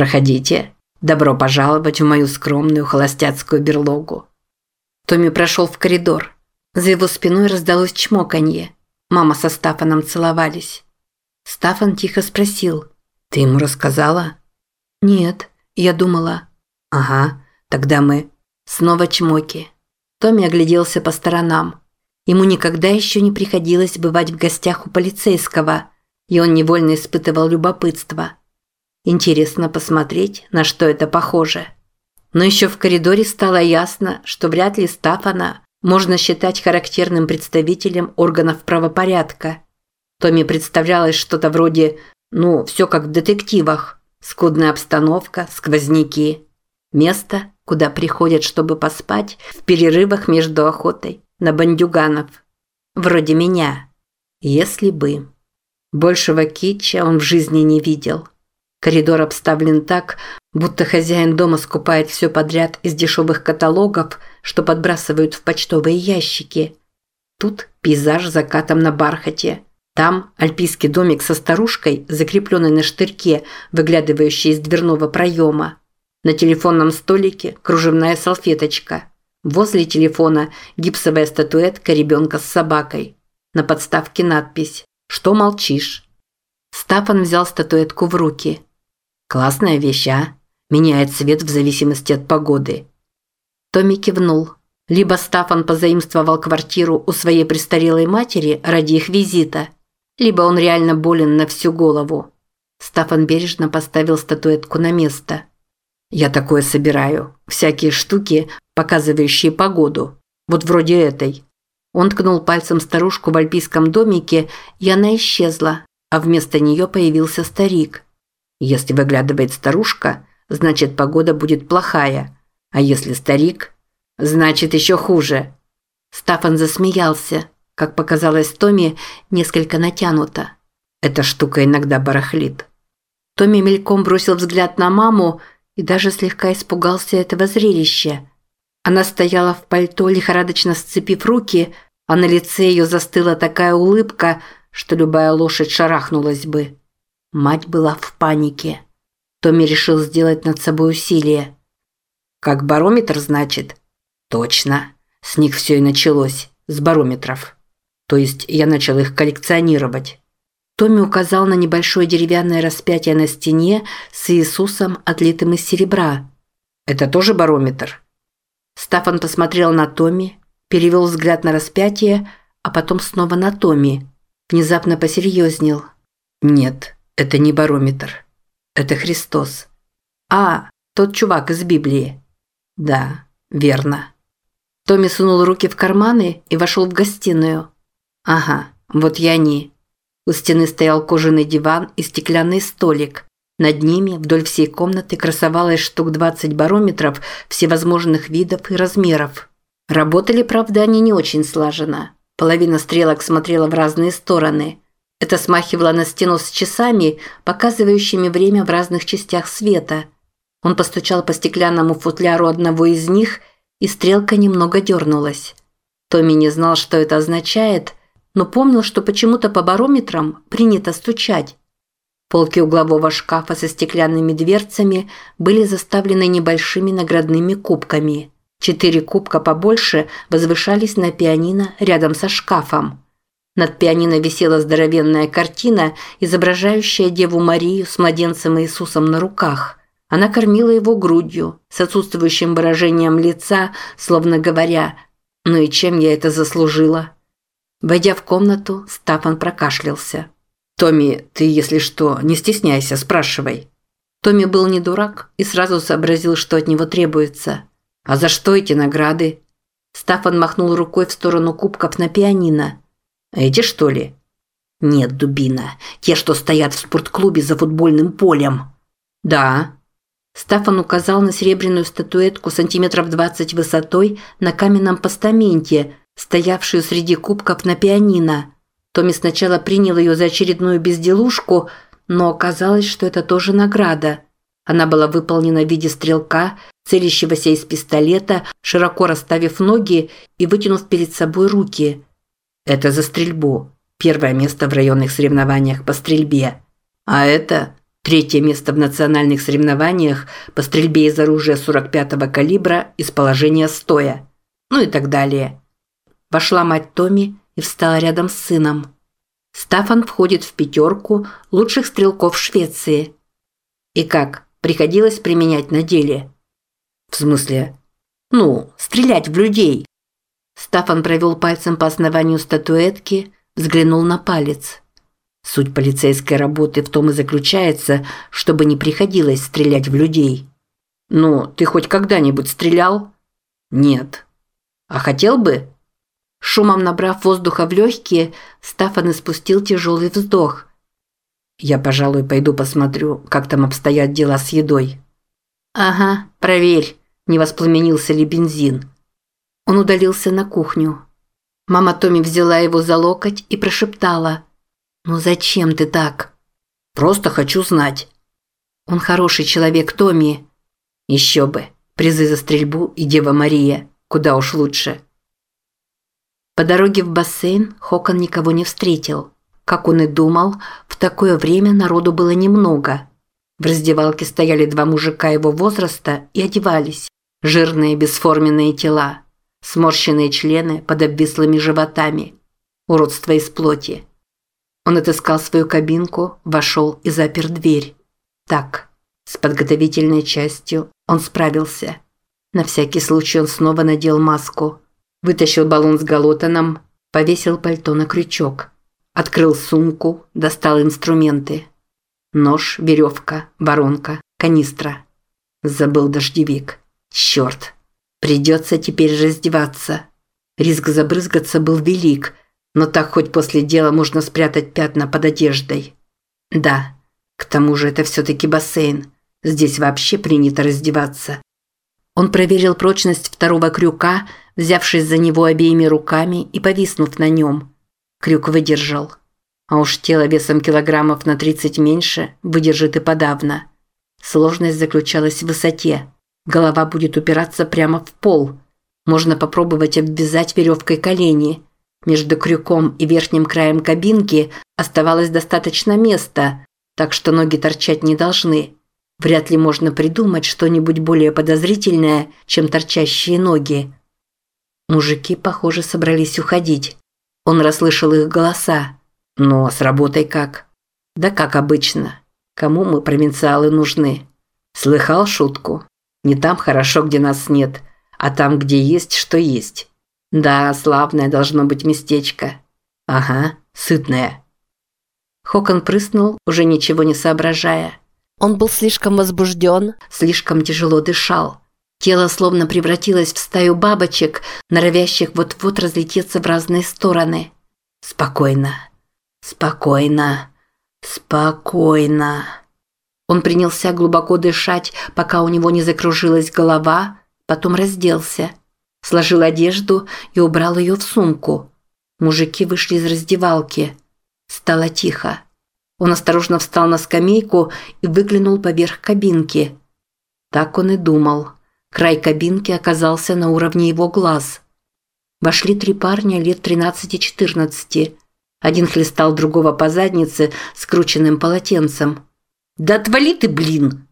Проходите. Добро пожаловать в мою скромную холостяцкую берлогу». Томми прошел в коридор. За его спиной раздалось чмоканье. Мама со Стафаном целовались. Стафан тихо спросил. «Ты ему рассказала?» «Нет, я думала». «Ага, тогда мы...» Снова чмоки. Томми огляделся по сторонам. Ему никогда еще не приходилось бывать в гостях у полицейского, и он невольно испытывал любопытство. Интересно посмотреть, на что это похоже. Но еще в коридоре стало ясно, что вряд ли Стафана можно считать характерным представителем органов правопорядка. Томми представлялось что-то вроде «ну, все как в детективах», скудная обстановка, сквозняки. Место, куда приходят, чтобы поспать в перерывах между охотой на бандюганов. Вроде меня. Если бы. Большего китча он в жизни не видел. Коридор обставлен так, будто хозяин дома скупает все подряд из дешевых каталогов, что подбрасывают в почтовые ящики. Тут пейзаж с закатом на бархате. Там альпийский домик со старушкой, закрепленной на штырьке, выглядывающей из дверного проема. На телефонном столике кружевная салфеточка. Возле телефона гипсовая статуэтка ребенка с собакой. На подставке надпись «Что молчишь?». Стафан взял статуэтку в руки. «Классная вещь, а? Меняет цвет в зависимости от погоды». Томми кивнул. Либо Стафан позаимствовал квартиру у своей престарелой матери ради их визита, либо он реально болен на всю голову. Стафан бережно поставил статуэтку на место. «Я такое собираю. Всякие штуки, показывающие погоду. Вот вроде этой». Он ткнул пальцем старушку в альпийском домике, и она исчезла, а вместо нее появился старик. Если выглядывает старушка, значит погода будет плохая, а если старик, значит еще хуже. Стафан засмеялся, как показалось Томи, несколько натянуто. Эта штука иногда барахлит. Томми мельком бросил взгляд на маму и даже слегка испугался этого зрелища. Она стояла в пальто, лихорадочно сцепив руки, а на лице ее застыла такая улыбка, что любая лошадь шарахнулась бы. Мать была в панике. Томми решил сделать над собой усилие. «Как барометр, значит?» «Точно. С них все и началось. С барометров. То есть я начал их коллекционировать». Томми указал на небольшое деревянное распятие на стене с Иисусом, отлитым из серебра. «Это тоже барометр?» Стафан посмотрел на Томми, перевел взгляд на распятие, а потом снова на Томми. Внезапно посерьезнел. «Нет, это не барометр. Это Христос». «А, тот чувак из Библии». «Да, верно». Томми сунул руки в карманы и вошел в гостиную. «Ага, вот я они. У стены стоял кожаный диван и стеклянный столик. Над ними вдоль всей комнаты красовалось штук 20 барометров всевозможных видов и размеров. Работали, правда, они не очень слаженно. Половина стрелок смотрела в разные стороны. Это смахивало на стену с часами, показывающими время в разных частях света. Он постучал по стеклянному футляру одного из них, и стрелка немного дернулась. Томми не знал, что это означает – но помнил, что почему-то по барометрам принято стучать. Полки углового шкафа со стеклянными дверцами были заставлены небольшими наградными кубками. Четыре кубка побольше возвышались на пианино рядом со шкафом. Над пианино висела здоровенная картина, изображающая Деву Марию с младенцем Иисусом на руках. Она кормила его грудью, с отсутствующим выражением лица, словно говоря «Ну и чем я это заслужила?» Войдя в комнату, Стафан прокашлялся. «Томми, ты, если что, не стесняйся, спрашивай». Томми был не дурак и сразу сообразил, что от него требуется. «А за что эти награды?» Стафан махнул рукой в сторону кубков на пианино. «Эти, что ли?» «Нет, дубина. Те, что стоят в спортклубе за футбольным полем». «Да». Стафан указал на серебряную статуэтку сантиметров двадцать высотой на каменном постаменте, стоявшую среди кубков на пианино. Томми сначала принял ее за очередную безделушку, но оказалось, что это тоже награда. Она была выполнена в виде стрелка, целящегося из пистолета, широко расставив ноги и вытянув перед собой руки. Это за стрельбу. Первое место в районных соревнованиях по стрельбе. А это Третье место в национальных соревнованиях по стрельбе из оружия 45-го калибра из положения стоя. Ну и так далее. Вошла мать Томи и встала рядом с сыном. Стафан входит в пятерку лучших стрелков Швеции. И как, приходилось применять на деле? В смысле? Ну, стрелять в людей. Стафан провел пальцем по основанию статуэтки, взглянул на палец. Суть полицейской работы в том и заключается, чтобы не приходилось стрелять в людей. Ну, ты хоть когда-нибудь стрелял? Нет. А хотел бы? Шумом набрав воздуха в легкие, Стафан испустил тяжелый вздох. Я, пожалуй, пойду посмотрю, как там обстоят дела с едой. Ага, проверь, не воспламенился ли бензин. Он удалился на кухню. Мама Томи взяла его за локоть и прошептала: «Ну зачем ты так?» «Просто хочу знать». «Он хороший человек, Томми». «Еще бы. Призы за стрельбу и Дева Мария. Куда уж лучше». По дороге в бассейн Хокон никого не встретил. Как он и думал, в такое время народу было немного. В раздевалке стояли два мужика его возраста и одевались. Жирные бесформенные тела. Сморщенные члены под обвислыми животами. Уродство из плоти. Он отыскал свою кабинку, вошел и запер дверь. Так, с подготовительной частью он справился. На всякий случай он снова надел маску. Вытащил баллон с галотаном, повесил пальто на крючок. Открыл сумку, достал инструменты. Нож, веревка, воронка, канистра. Забыл дождевик. Черт. Придется теперь раздеваться. Риск забрызгаться был велик, но так хоть после дела можно спрятать пятна под одеждой. Да, к тому же это все-таки бассейн. Здесь вообще принято раздеваться. Он проверил прочность второго крюка, взявшись за него обеими руками и повиснув на нем. Крюк выдержал. А уж тело весом килограммов на 30 меньше выдержит и подавно. Сложность заключалась в высоте. Голова будет упираться прямо в пол. Можно попробовать обвязать веревкой колени – между крюком и верхним краем кабинки оставалось достаточно места, так что ноги торчать не должны. Вряд ли можно придумать что-нибудь более подозрительное, чем торчащие ноги. Мужики, похоже, собрались уходить. Он расслышал их голоса. «Ну, а с работой как?» «Да как обычно. Кому мы, провинциалы, нужны?» «Слыхал шутку? Не там хорошо, где нас нет, а там, где есть, что есть. Да, славное должно быть местечко. Ага, сытное. Хокон прыснул, уже ничего не соображая. Он был слишком возбужден, слишком тяжело дышал. Тело словно превратилось в стаю бабочек, норовящих вот-вот разлететься в разные стороны. Спокойно. Спокойно. Спокойно. Он принялся глубоко дышать, пока у него не закружилась голова, потом разделся сложил одежду и убрал ее в сумку. Мужики вышли из раздевалки. Стало тихо. Он осторожно встал на скамейку и выглянул поверх кабинки. Так он и думал. Край кабинки оказался на уровне его глаз. Вошли три парня лет 13-14. Один хлестал другого по заднице скрученным полотенцем. «Да отвали ты, блин!»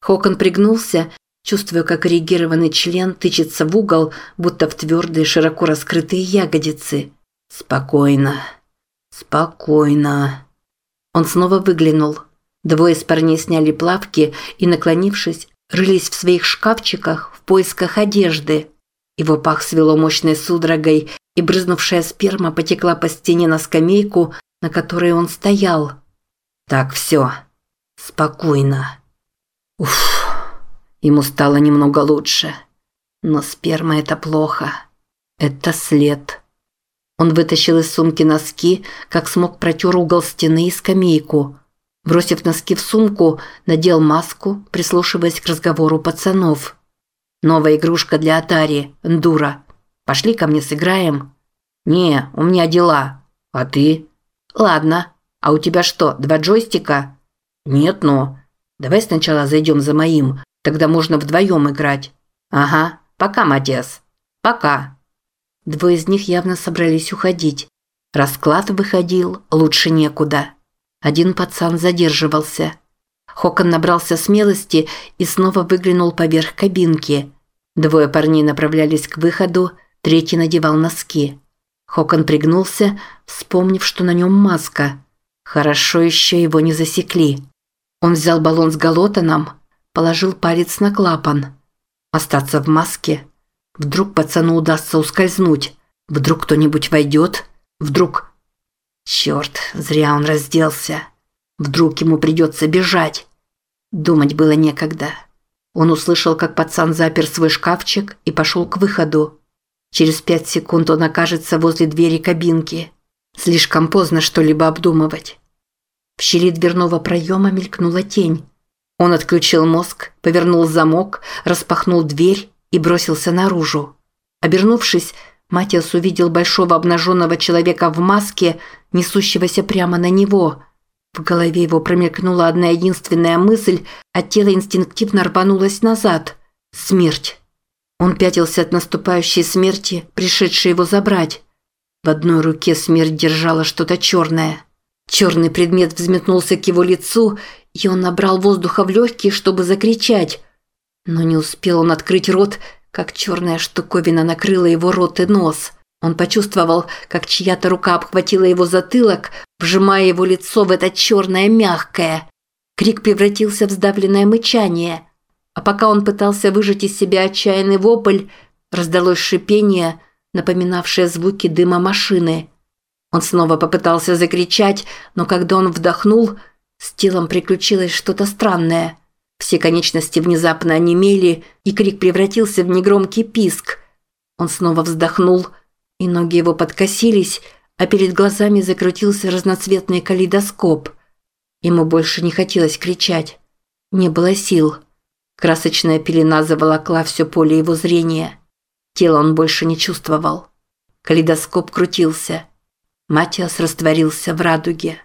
Хокон пригнулся чувствуя, как эрегированный член тычется в угол, будто в твердые, широко раскрытые ягодицы. «Спокойно. Спокойно». Он снова выглянул. Двое из парней сняли плавки и, наклонившись, рылись в своих шкафчиках в поисках одежды. Его пах свело мощной судорогой, и брызнувшая сперма потекла по стене на скамейку, на которой он стоял. «Так, все. Спокойно. Уф». Ему стало немного лучше. Но сперма – это плохо. Это след. Он вытащил из сумки носки, как смог протер угол стены и скамейку. Бросив носки в сумку, надел маску, прислушиваясь к разговору пацанов. «Новая игрушка для Атари, Эндура. Пошли ко мне сыграем?» «Не, у меня дела. А ты?» «Ладно. А у тебя что, два джойстика?» «Нет, но...» «Давай сначала зайдем за моим, Тогда можно вдвоем играть. Ага, пока, Матиас. Пока. Двое из них явно собрались уходить. Расклад выходил лучше некуда. Один пацан задерживался. Хокон набрался смелости и снова выглянул поверх кабинки. Двое парней направлялись к выходу, третий надевал носки. Хокон пригнулся, вспомнив, что на нем маска. Хорошо еще его не засекли. Он взял баллон с галотоном, положил палец на клапан. Остаться в маске? Вдруг пацану удастся ускользнуть? Вдруг кто-нибудь войдет? Вдруг... Черт, зря он разделся. Вдруг ему придется бежать. Думать было некогда. Он услышал, как пацан запер свой шкафчик и пошел к выходу. Через пять секунд он окажется возле двери кабинки. Слишком поздно что-либо обдумывать. В щели дверного проема мелькнула тень. Он отключил мозг, повернул замок, распахнул дверь и бросился наружу. Обернувшись, Матиас увидел большого обнаженного человека в маске, несущегося прямо на него. В голове его промелькнула одна единственная мысль, а тело инстинктивно рванулось назад. Смерть. Он пятился от наступающей смерти, пришедшей его забрать. В одной руке смерть держала что-то черное. Черный предмет взметнулся к его лицу, и он набрал воздуха в легкие, чтобы закричать. Но не успел он открыть рот, как черная штуковина накрыла его рот и нос. Он почувствовал, как чья-то рука обхватила его затылок, вжимая его лицо в это черное мягкое. Крик превратился в сдавленное мычание. А пока он пытался выжать из себя отчаянный вопль, раздалось шипение, напоминавшее звуки дыма машины. Он снова попытался закричать, но когда он вдохнул, с телом приключилось что-то странное. Все конечности внезапно онемели, и крик превратился в негромкий писк. Он снова вздохнул, и ноги его подкосились, а перед глазами закрутился разноцветный калейдоскоп. Ему больше не хотелось кричать. Не было сил. Красочная пелена заволокла все поле его зрения. Тело он больше не чувствовал. Калейдоскоп крутился. Матиас растворился в радуге.